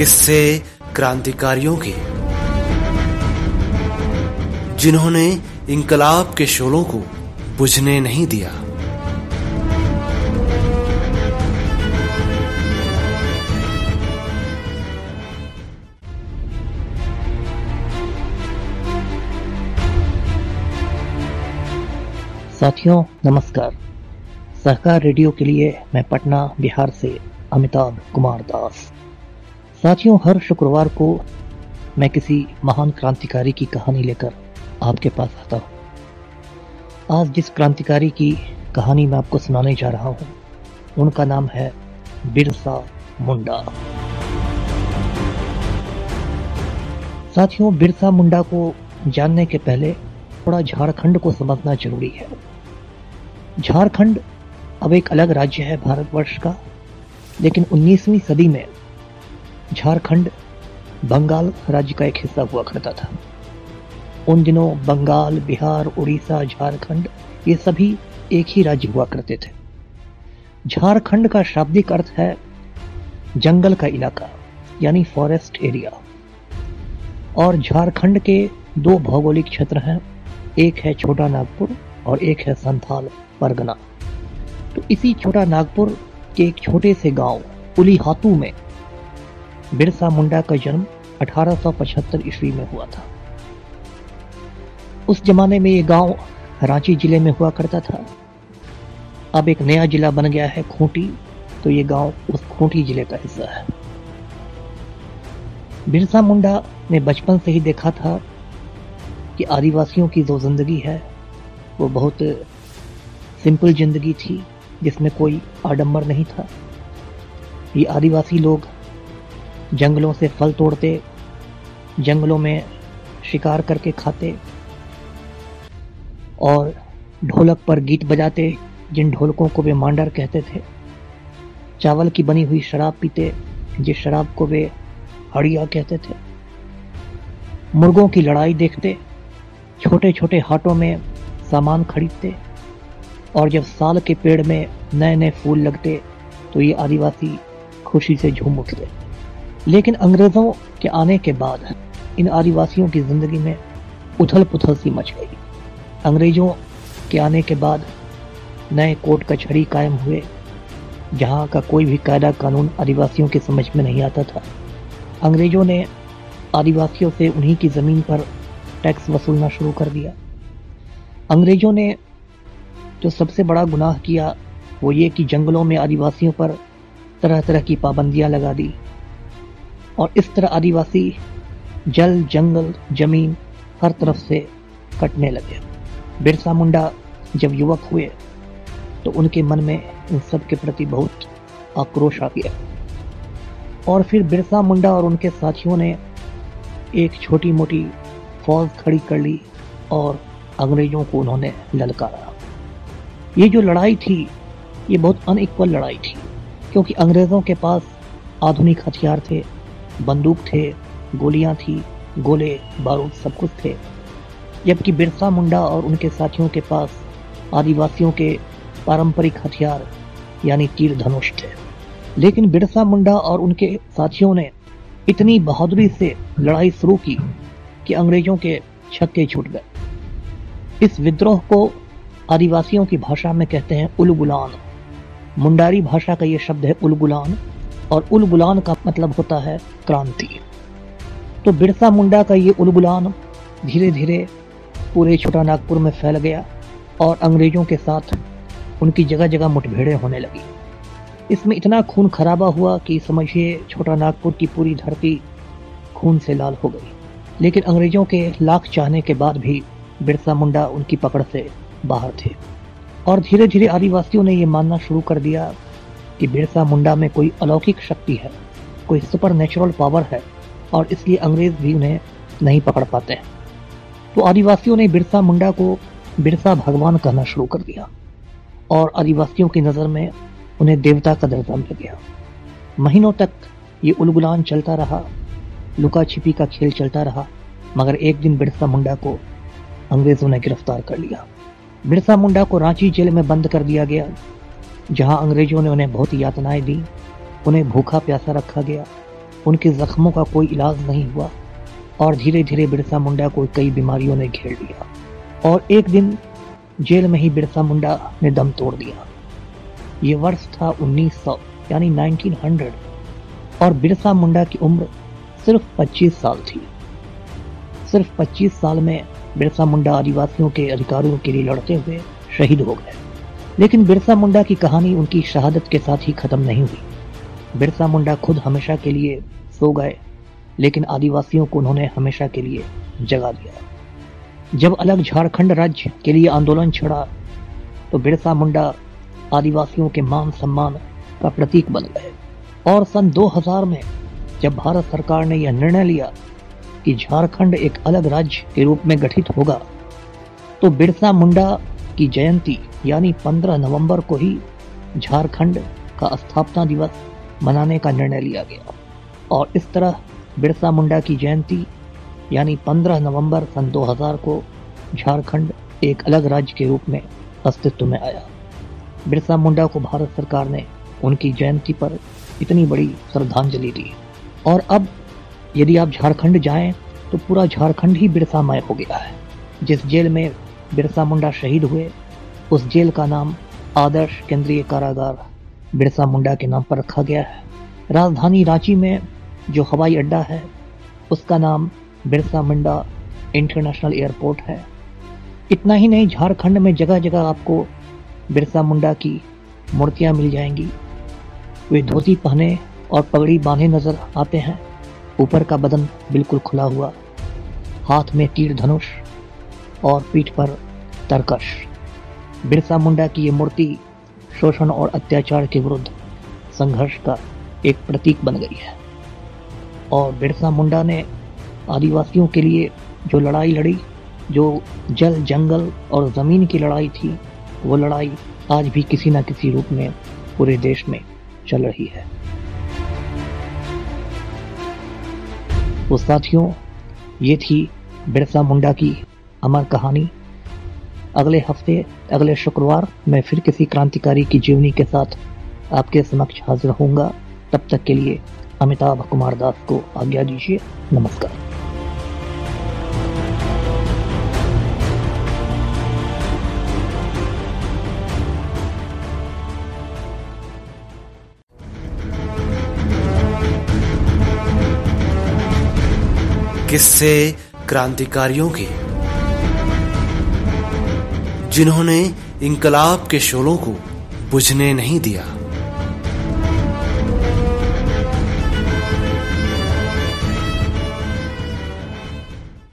किस्से क्रांतिकारियों के। जिन्होंने इंकलाब के शोलों को बुझने नहीं दिया। साथियों, नमस्कार। सहकार रेडियो के लिए मैं पटना, बिहार से अमिताभ कुमार दास। साथियों, हर शुक्रवार को मैं किसी महान क्रांतिकारी की कहानी लेकर आपके पास आता हूँ। आज जिस क्रांतिकारी की कहानी मैं आपको सुनाने जा रहा हूँ, उनका नाम है बिरसा मुंडा। साथियों, बिरसा मुंडा को जानने के पहले थोड़ा झारखंड को समझना ज़रूरी है। झारखंड अब एक अलग राज्य है भारतवर्ष का, लेकिन 19वीं सदी में झारखंड, बंगाल राज्य का एक हिस्सा हुआ करता था। उन दिनों बंगाल, बिहार, उड़ीसा, झारखंड, ये सभी एक ही राज्य हुआ करते थे। झारखंड का शाब्दिक अर्थ है जंगल का इलाका, यानी फॉरेस्ट एरिया। और झारखंड के दो भौगोलिक क्षेत्र हैं, एक है छोटा नागपुर और एक है संथाल, परगना। तो इसी छोटा नागपुर के एक छोटे से गाँव, उलीहातू में बिरसा मुंडा का जन्म 1875 ईस्वी में हुआ था। उस जमाने में ये गाँव रांची ज़िले में हुआ करता था। अब एक नया जिला बन गया है खूंटी तो ये गाँव उस खूंटी ज़िले का हिस्सा है। बिरसा मुंडा ने बचपन से ही देखा था कि आदिवासियों की जो ज़िंदगी है, वो बहुत सिंपल ज़िंदगी थी, जिसमें कोई आडंबर नहीं था। ये आदिवासी लोग जंगलों से फल तोड़ते, जंगलों में शिकार करके खाते और ढोलक पर गीत बजाते, जिन ढोलकों को वे मांडर कहते थे। चावल की बनी हुई शराब पीते, जिस शराब को वे हड़िया कहते थे। मुर्गों की लड़ाई देखते छोटे छोटे हाटों में सामान खरीदते और जब साल के पेड़ में नए नए फूल लगते तो ये आदिवासी खुशी से झूम उठते। लेकिन अंग्रेज़ों के आने के बाद इन आदिवासियों की ज़िंदगी में उथल पुथल सी मच गई। अंग्रेज़ों के आने के बाद नए कोर्ट कचहरी कायम हुए, जहाँ का कोई भी कायदा कानून आदिवासियों के समझ में नहीं आता था। अंग्रेज़ों ने आदिवासियों से उन्हीं की ज़मीन पर टैक्स वसूलना शुरू कर दिया। अंग्रेज़ों ने जो सबसे बड़ा गुनाह किया, वो ये कि जंगलों में आदिवासियों पर तरह तरह की पाबंदियाँ लगा दी। और इस तरह आदिवासी जल, जंगल, ज़मीन हर तरफ़ से कटने लगे। बिरसा मुंडा जब युवक हुए तो उनके मन में इन सब के प्रति बहुत आक्रोश आ गया। और फिर बिरसा मुंडा और उनके साथियों ने एक छोटी मोटी फौज खड़ी कर ली और अंग्रेज़ों को उन्होंने ललकारा। ये जो लड़ाई थी, ये बहुत अनइक्वल लड़ाई थी, क्योंकि अंग्रेज़ों के पास आधुनिक हथियार थे बंदूक थे, गोलियाँ थी, गोले, बारूद सब कुछ थे। जबकि बिरसा मुंडा और उनके साथियों के पास आदिवासियों के पारंपरिक हथियार, यानी तीर धनुष थे। लेकिन बिरसा मुंडा और उनके साथियों ने इतनी बहादुरी से लड़ाई शुरू की कि अंग्रेज़ों के छक्के छूट गए। इस विद्रोह को आदिवासियों की भाषा में कहते हैं उलगुलान। मुंडारी भाषा का यह शब्द है उलगुलान। और उलगुलान का मतलब होता है क्रांति। तो बिरसा मुंडा का ये उलगुलान धीरे धीरे पूरे छोटा नागपुर में फैल गया और अंग्रेज़ों के साथ उनकी जगह जगह मुठभेड़ें होने लगी। इसमें इतना खून खराबा हुआ कि समझिए छोटा नागपुर की पूरी धरती खून से लाल हो गई। लेकिन अंग्रेज़ों के लाख चाहने के बाद भी बिरसा मुंडा उनकी पकड़ से बाहर थे। और धीरे धीरे आदिवासियों ने यह मानना शुरू कर दिया कि बिरसा मुंडा में कोई अलौकिक शक्ति है, कोई सुपर नेचुरल पावर है, और इसलिए अंग्रेज़ भी उन्हें नहीं पकड़ पाते तो आदिवासियों ने बिरसा मुंडा को बिरसा भगवान कहना शुरू कर दिया, और आदिवासियों की नज़र में उन्हें देवता का दर्जा मिल गया। महीनों तक ये उलगुलान चलता रहा लुका छिपी का खेल चलता रहा, मगर एक दिन बिरसा मुंडा को अंग्रेज़ों ने गिरफ़्तार कर लिया। बिरसा मुंडा को रांची जेल में बंद कर दिया गया। जहाँ अंग्रेज़ों ने उन्हें बहुत यातनाएँ दी, उन्हें भूखा प्यासा रखा गया, उनके जख्मों का कोई इलाज नहीं हुआ, और धीरे धीरे बिरसा मुंडा को कई बीमारियों ने घेर लिया। और एक दिन जेल में ही बिरसा मुंडा ने दम तोड़ दिया। ये वर्ष था 1900 यानी 1900 और बिरसा मुंडा की उम्र सिर्फ़ 25 साल थी। सिर्फ़ 25 साल में बिरसा मुंडा आदिवासियों के अधिकारों के लिए लड़ते हुए शहीद हो गए। लेकिन बिरसा मुंडा की कहानी उनकी शहादत के साथ ही खत्म नहीं हुई। बिरसा मुंडा खुद हमेशा के लिए सो गए, लेकिन आदिवासियों को उन्होंने हमेशा के लिए जगा दिया। जब अलग झारखंड राज्य के लिए आंदोलन छिड़ा तो बिरसा मुंडा आदिवासियों के मान सम्मान का प्रतीक बन गए। और सन 2000 में जब भारत सरकार ने यह निर्णय लिया कि झारखंड एक अलग राज्य के रूप में गठित होगा तो बिरसा मुंडा की जयंती, यानी 15 नवंबर को ही झारखंड का स्थापना दिवस मनाने का निर्णय लिया गया। और इस तरह बिरसा मुंडा की जयंती, यानी 15 नवंबर सन 2000 को झारखंड एक अलग राज्य के रूप में अस्तित्व में आया। बिरसा मुंडा को भारत सरकार ने उनकी जयंती पर इतनी बड़ी श्रद्धांजलि दी। और अब यदि आप झारखंड जाएँ तो पूरा झारखंड ही बिरसामय हो गया है, जिस जेल में बिरसा मुंडा शहीद हुए। उस जेल का नाम आदर्श केंद्रीय कारागार बिरसा मुंडा के नाम पर रखा गया है। राजधानी रांची में जो हवाई अड्डा है, उसका नाम बिरसा मुंडा इंटरनेशनल एयरपोर्ट है। इतना ही नहीं, झारखंड में जगह जगह आपको बिरसा मुंडा की मूर्तियाँ मिल जाएँगी। वे धोती पहने और पगड़ी बांधे नज़र आते हैं। ऊपर का बदन बिल्कुल खुला हुआ। हाथ में तीर धनुष और पीठ पर तरकश। बिरसा मुंडा की ये मूर्ति शोषण और अत्याचार के विरुद्ध संघर्ष का एक प्रतीक बन गई है। और बिरसा मुंडा ने आदिवासियों के लिए जो लड़ाई लड़ी, जो जल, जंगल और ज़मीन की लड़ाई थी, वो लड़ाई आज भी किसी न किसी रूप में पूरे देश में चल रही है। तो साथियों, ये थी बिरसा मुंडा की अमर कहानी। अगले हफ़्ते, अगले शुक्रवार मैं फिर किसी क्रांतिकारी की जीवनी के साथ आपके समक्ष हाजिर होऊँगा। तब तक के लिए अमिताभ कुमार दास को आज्ञा दीजिए। नमस्कार। किससे क्रांतिकारियों के जिन्होंने इंकलाब के शोलों को बुझने नहीं दिया।